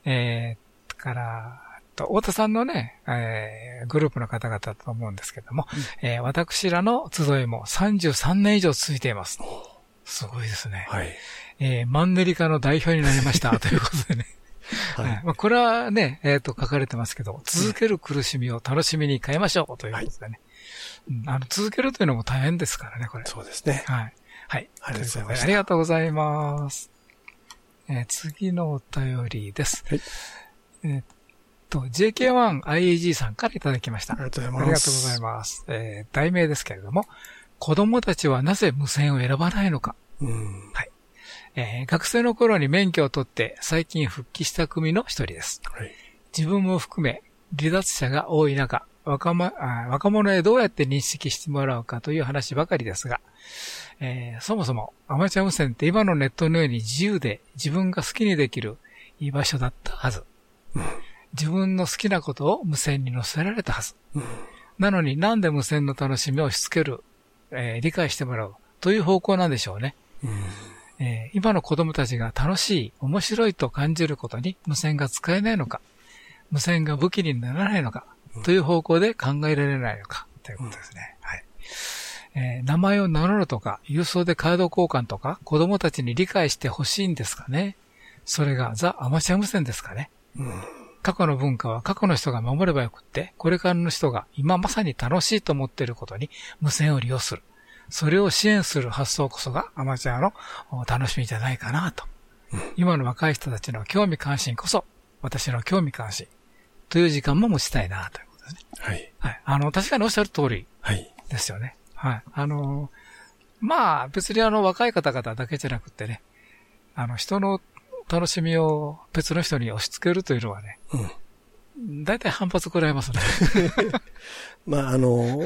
えー、から、と、太田さんのね、えー、グループの方々だと思うんですけども、えー私らの集いも33年以上続いています。すごいですね。はい。えーマンネリ化の代表になりました。ということでね。はいはいまあ、これはね、えっ、と、書かれてますけど、続ける苦しみを楽しみに変えましょうということでね。うんあの、続けるというのも大変ですからね、これ。そうですね。はい。はい。ありがとうございましたとうことでありがとうございます。えー次のお便りです。はいえーっと、JK1IAG さんからいただきました。ありがとうございますありがとうございます。えー題名ですけれども、子供たちはなぜ無線を選ばないのか。うん。はい。えー学生の頃に免許を取って最近復帰した組の一人です。はい。自分も含め離脱者が多い中、若,、ま、若者へどうやって認識してもらうかという話ばかりですが、えーそもそもアマチュア無線って今のネットのように自由で自分が好きにできる居場所だったはず。自分の好きなことを無線に載せられたはず。なのになんで無線の楽しみをしつける、えー理解してもらうという方向なんでしょうね。えー今の子供たちが楽しい、面白いと感じることに無線が使えないのか、無線が武器にならないのか、という方向で考えられないのか、ということですね。はい。えー名前を名乗るとか、郵送でカード交換とか、子供たちに理解してほしいんですかね。それがザ・アマチュア無線ですかね。過去の文化は過去の人が守ればよくって、これからの人が今まさに楽しいと思っていることに無線を利用する。それを支援する発想こそがアマチュアのお楽しみじゃないかなと今の若い人たちの興味関心こそ、私の興味関心という時間も持ちたいな、ということですね。はい。はい。あの、確かにおっしゃる通りはい。ですよね。はい。あの、まあ、別にあの、若い方々だけじゃなくてね、あの、人の楽しみを別の人に押し付けるというのはね、大体反発食らいますね。まあ、あの、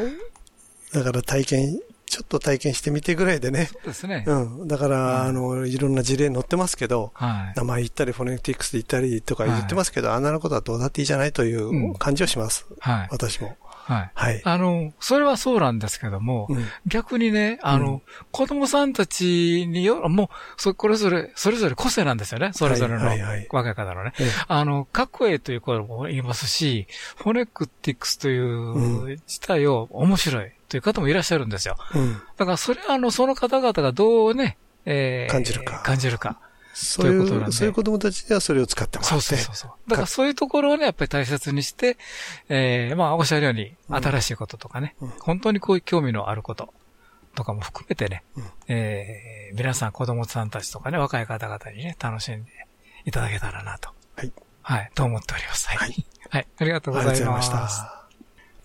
だから体験、ちょっと体験してみてぐらいでね。そうですね。うん。だから、あの、いろんな事例載ってますけど、はい。名前言ったり、フォネティクスで言ったりとか言ってますけど、あんなことはどうだっていいじゃないという感じはします。はい。私も。はい。はい。あの、それはそうなんですけども、逆にね、あの、子供さんたちによ、もう、そ、これぞれ、それぞれ個性なんですよね。それぞれのはいはいはい若い方のね。ええあの、かっこええという声も言いますし、フォネクティクスという自体を面白いという方もいらっしゃるんですよ。うん。だから、それはあの、その方々がどうね、えー感じるか感じるか。そういう、ということなんでそういう子供たちにはそれを使ってもらって。そうそうそうそう。だからそういうところをね、やっぱり大切にして、えー、まあ、おっしゃるように、新しいこととかね、本当にこういう興味のあることとかも含めてね、えー、皆さん子供さんたちとかね、若い方々にね、楽しんでいただけたらなと。はい。はい、と思っております。はい。はい、ありがとうございありがとうごます。ざいました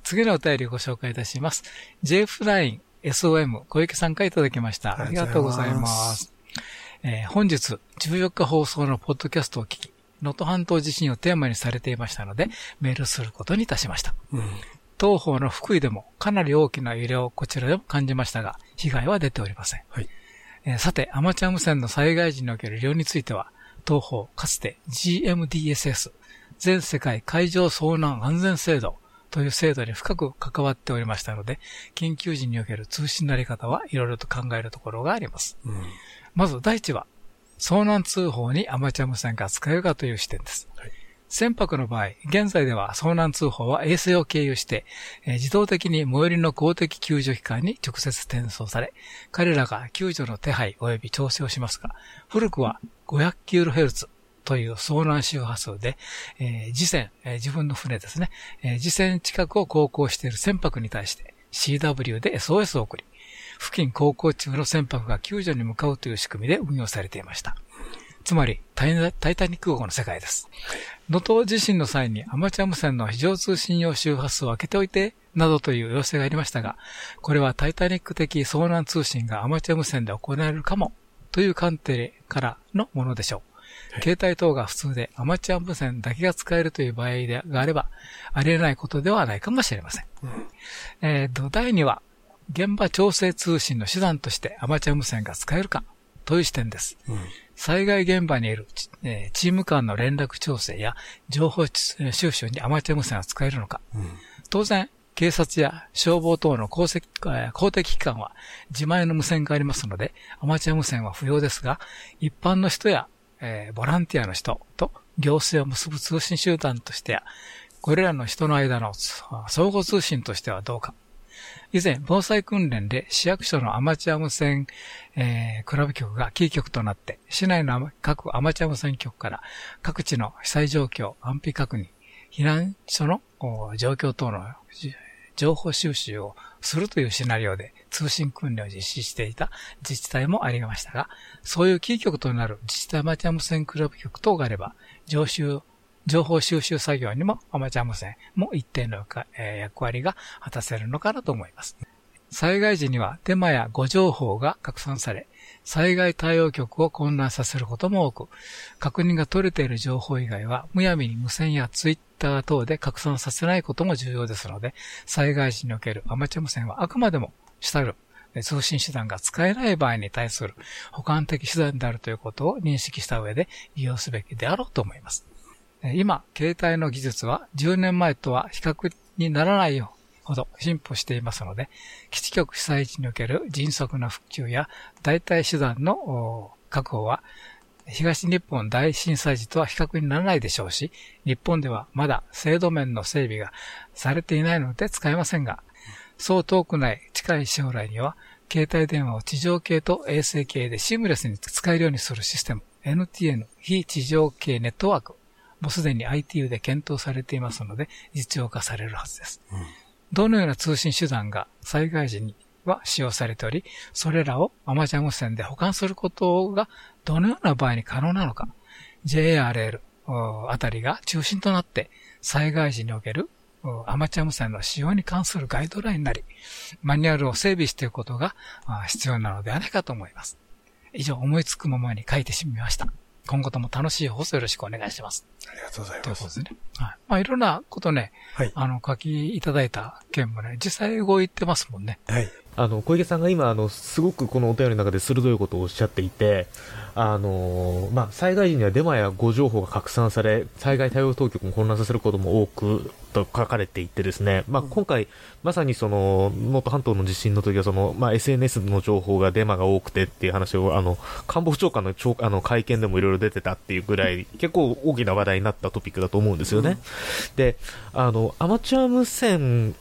次のお便りをご紹介いたします。JF9 SOM 小池さんからいただきました。ありがとうございます。えー本日14日放送のポッドキャストを聞き、能登半島地震をテーマにされていましたので、メールすることにいたしました。東方の福井でもかなり大きな揺れをこちらでも感じましたが、被害は出ておりません。はいえーさて、アマチュア無線の災害時における利用については、東方かつて GMDSS、全世界海上遭難安全制度という制度に深く関わっておりましたので、緊急時における通信のあり方はいろいろと考えるところがあります。まず第一は、遭難通報にアマチュア無線が使えるかという視点です。船舶の場合、現在では遭難通報は衛星を経由して、えー自動的に最寄りの公的救助機関に直接転送され、彼らが救助の手配及び調整をしますが、古くは 500kHz という遭難周波数で、えー次船、えー自分の船ですね、えー次船近くを航行している船舶に対して CW で SOS を送り、付近航行中の船舶が救助に向かうという仕組みで運用されていました。つまり、タイタイタニック号の世界です。能登地震の際にアマチュア無線の非常通信用周波数を開けておいて、などという要請がありましたが、これはタイタニック的遭難通信がアマチュア無線で行えるかも、という観点からのものでしょう。携帯等が普通でアマチュア無線だけが使えるという場合でがあれば、ありえないことではないかもしれません。えーと、第2は、現場調整通信の手段としてアマチュア無線が使えるか、という視点です。災害現場にいるチ,、えーチーム間の連絡調整や情報収集にアマチュア無線は使えるのか。当然、警察や消防等の公公的機関は自前の無線がありますので、アマチュア無線は不要ですが、一般の人や、えーボランティアの人と行政を結ぶ通信集団としてや、これらの人の間の相互通信としてはどうか。以前、防災訓練で市役所のアマチュア無線、えークラブ局がキー局となって、市内の各アマチュア無線局から各地の被災状況、安否確認、避難所の状況等の情報収集をするというシナリオで通信訓練を実施していた自治体もありましたが、そういうキー局となる自治体アマチュア無線クラブ局等があれば、情報情報収集作業にもアマチュア無線も一定の、役割が果たせるのかなと思います。災害時にはデマや誤情報が拡散され、災害対応局を混乱させることも多く、確認が取れている情報以外は、むやみに無線やツイッター等で拡散させないことも重要ですので、災害時におけるアマチュア無線はあくまでも主たるえ通信手段が使えない場合に対する補完的手段であるということを認識した上で利用すべきであろうと思います。え今、携帯の技術は10年前とは比較にならないようほど進歩していますので、基地局被災地における迅速な復旧や代替手段の確保は、東日本大震災時とは比較にならないでしょうし、日本ではまだ制度面の整備がされていないので使えませんが、そう遠くない近い将来には、携帯電話を地上系と衛星系でシームレスに使えるようにするシステム、NTN 非地上系ネットワーク、もうすでに ITU で検討されていますので、実用化されるはずです。どのような通信手段が災害時には使用されており、それらをアマチュア無線で保管することがどのような場合に可能なのか、JRL あたりが中心となって災害時におけるアマチュア無線の使用に関するガイドラインなり、マニュアルを整備していくことが必要なのではないかと思います。以上、思いつくままに書いてしみました。今後とも楽しい放送よろしくお願いします。ありがとうございます。ということですね。はい。まあ、いろんなことね、はい、あの、書きいただいた件もね、実際動いてますもんね。はい。あの、小池さんが今、あの、すごくこのお便りの中で鋭いことをおっしゃっていて、あのまあ、災害時にはデマや誤情報が拡散され、災害対応当局も混乱させることも多くと書かれていてですね、まあ、今回、まさにその、能登半島の地震の時はその、まあ、SNS の情報がデマが多くてっていう話を、あの、官房長官のあの会見でもいろいろ出てたっていうぐらい、結構大きな話題になったトピックだと思うんですよね。で、あの、アマチュア無線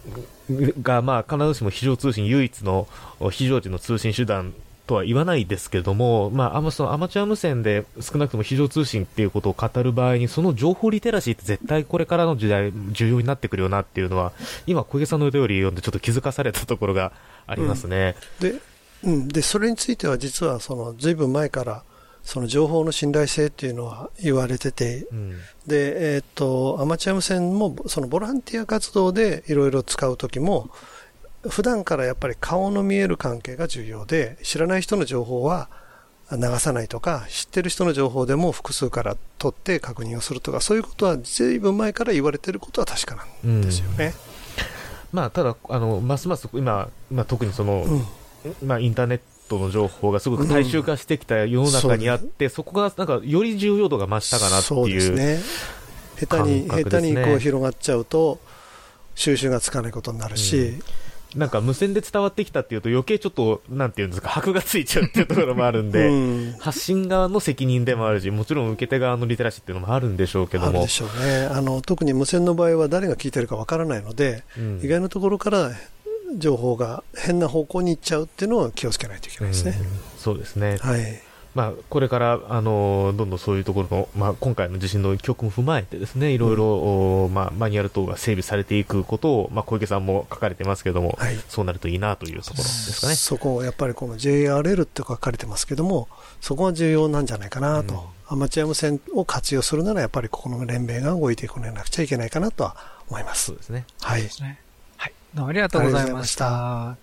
が、まあ、必ずしも非常通信唯一の非常時の通信手段とは言わないですけれども、まあ、アマそのアマチュア無線で少なくとも非常通信っていうことを語る場合に、その情報リテラシーって絶対これからの時代重要になってくるよなっていうのは、今、小池さんの腕より読んでちょっと気づかされたところがありますね。うん、で、うん、で、それについては実はその、ずいぶん前から、その情報の信頼性っていうのは言われてて、うん、で、えっ、ー、と、アマチュア無線も、そのボランティア活動でいろいろ使うときも、普段からやっぱり顔の見える関係が重要で、知らない人の情報は流さないとか、知ってる人の情報でも複数から取って確認をするとか、そういうことはずいぶん前から言われていることは確かなんですよね。うん、まあ、ただ、あの、ますます今、まあ、特にその、うん、まあ、インターネットの情報がすごく大衆化してきた世の中にあって、うん、そこがなんかより重要度が増したかなっていう。ね。下手に、下手にこう広がっちゃうと、収集がつかないことになるし、なんか無線で伝わってきたっていうと余計ちょっと、なんていうんですか、箔がついちゃうっていうところもあるんで、うん、発信側の責任でもあるし、もちろん受け手側のリテラシーっていうのもあるんでしょうけども。でしょうね。あの、特に無線の場合は誰が聞いてるかわからないので、うん、意外なところから情報が変な方向に行っちゃうっていうのは気をつけないといけないですね。うん、そうですね。はい。まあ、これから、あのどんどんそういうところの、まあ、今回の地震の教訓を踏まえてですね、いろいろ、うん、まあ、マニュアル等が整備されていくことを、まあ、小池さんも書かれてますけども、はい、そうなるといいなというところですかね。そこをやっぱりこの JRL って書かれてますけども、そこは重要なんじゃないかなと。うん、アマチュア無線を活用するなら、やっぱりここの連盟が動いていかなくちゃいけないかなとは思います。そうですね。はい。はい。どうもありがとうございました。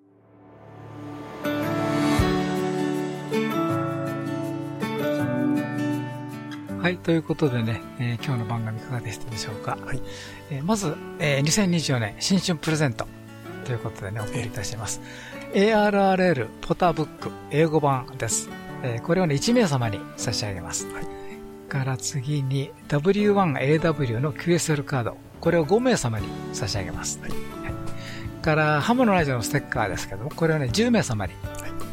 はい、ということでね、えー、今日の番組いかがでしたでしょうか？はい、えー、まず、えー、2024年新春プレゼントということでね、お送りいたします。ARRL ポタブック英語版です。えー、これをね、1名様に差し上げます。はい、から次に W1AW の QSL カード。これを5名様に差し上げます。はい、はい、からハムのラジオのステッカーですけども、これをね、10名様に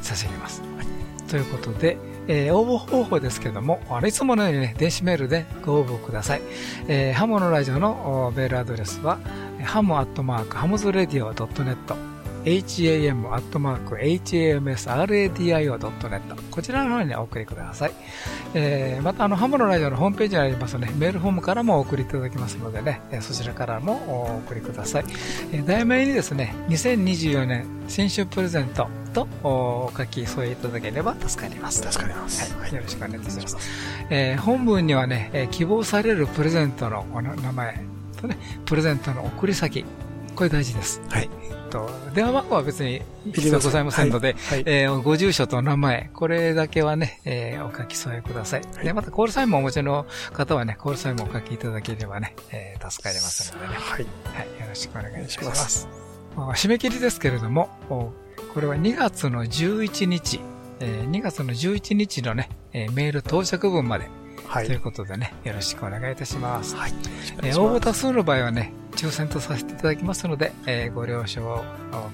差し上げます。はい、ということで、えー、応募方法ですけども、あれいつものようにね、電子メールでご応募ください。えー、ハムのラジオのメールアドレスは、 ham アットマーク hamsradio .net ham.hamsradio.net こちらの方にお送りください。えー、また、あの、ハムのラジオのホームページにありますね、メールフォームからもお送りいただきますのでね、そちらからもお送りください。えー、題名にですね、2024年新春プレゼントとお書き添えいただければ助かります。助かります。はい。よろしくお願いいたします。えー、本文にはね、えー、希望されるプレゼントの名前とね、プレゼントの送り先、これ大事です。はい。と、電話番号は別に必要ございませんので、はいはい、えー、ご住所と名前、これだけはね、えー、お書き添えください。はい、で、またコールサインもお持ちの方はね、コールサインもお書きいただければね、えー、助かりますのでね。はい。はい、よろしくお願いします。ます締め切りですけれども、これは2月の11日、えー、2月の11日のね、えー、メール到着分まで、はい、ということでね、よろしくお願いいたします。はい。えー、応募多数の場合はね、抽選とさせていただきますので、えー、ご了承を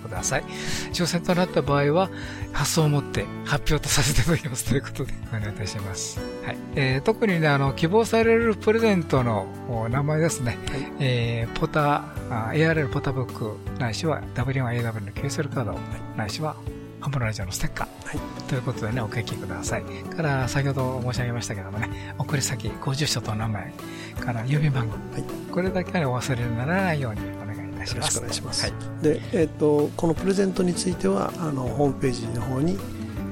ください。抽選となった場合は、発送をもって発表とさせていただきますということでお願いいたします。はい。えー、特にね、あの、希望されるプレゼントの名前ですね、はい、えー、ポタ、ARL ポタブック、ないしは W1AW の QSL カード、ないしはハムラジオのステッカー、はい、ということでね、お書きください。から、先ほど申し上げましたけどもね、送り先、ご住所と名前、から郵便番号、はい、これだけはお忘れにならないようにお願いいたします。よろしくお願いします。はい、で、えっ、ー、と、このプレゼントについては、あの、ホームページの方に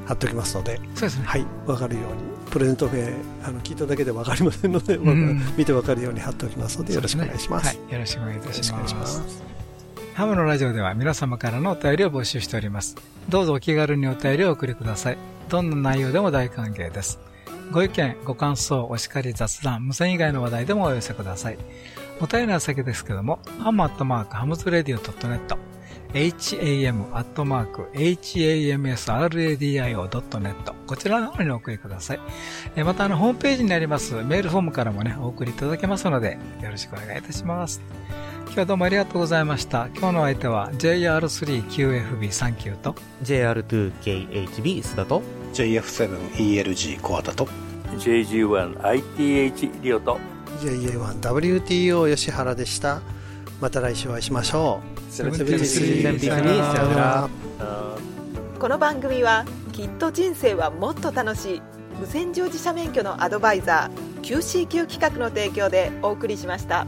貼っておきますので、そうですね。はい、わかるように。プレゼント名あの聞いただけでわかりませんので、うん、見てわかるように貼っておきますのでよろしくお願いします。ねはい、よろしくお願いいたします。ハムのラジオでは皆様からのお便りを募集しております。どうぞお気軽にお便りをお送りください。どんな内容でも大歓迎です。ご意見、ご感想、お叱り、雑談、無線以外の話題でもお寄せください。お便り宛先ですけども、 ham アットマーク hamsradio .net、ham アットマーク hamsradio.net こちらの方にお送りください。またあの、ホームページにありますメールフォームからもね、お送りいただけますので、よろしくお願いいたします。今日はどうもありがとうございました。今日の相手は JR3QFB39 と JR2KHB 須田と JF7ELG 小畑と JG1ITH リオと JA1WTO 吉原でした。また来週お会いしましょう。さよなら。この番組はきっと人生はもっと楽しい無線乗自社免許のアドバイザー QCQ 企画の提供でお送りしました。